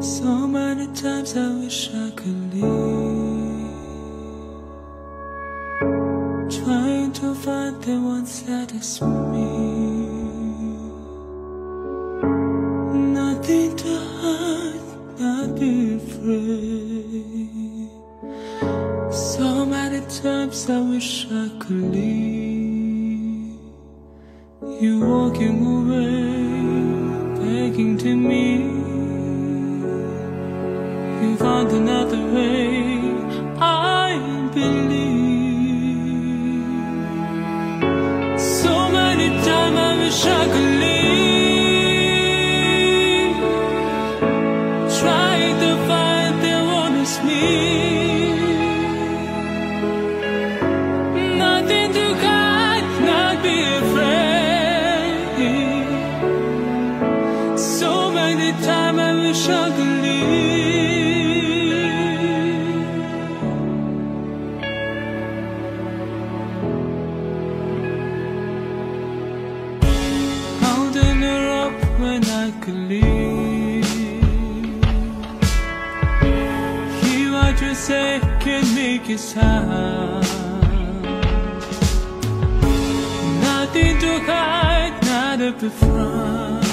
So many times I wish I could leave. Trying to find the one that is me. Nothing to hide, not be afraid. So many times I wish I could leave. You walking away, begging to me. You found another way, I believe. So many times I wish I could leave. To find the one who's me. Nothing Hear what you say can make it sound. Nothing to hide, not up front.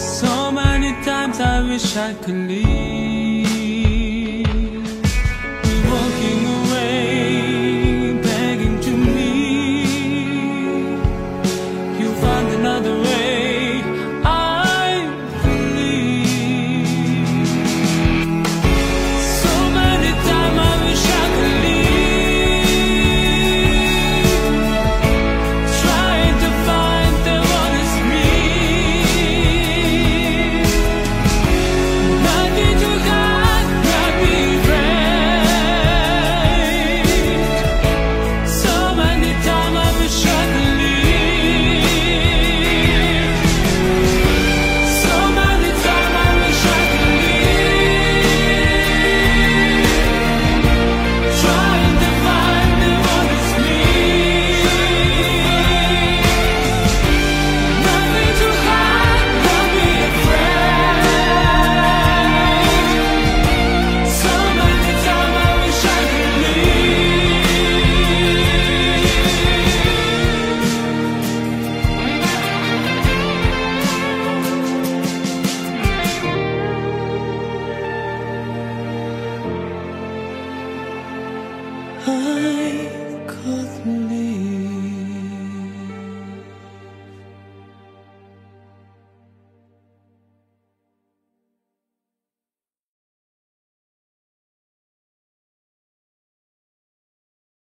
So many times I wish I could leave. I could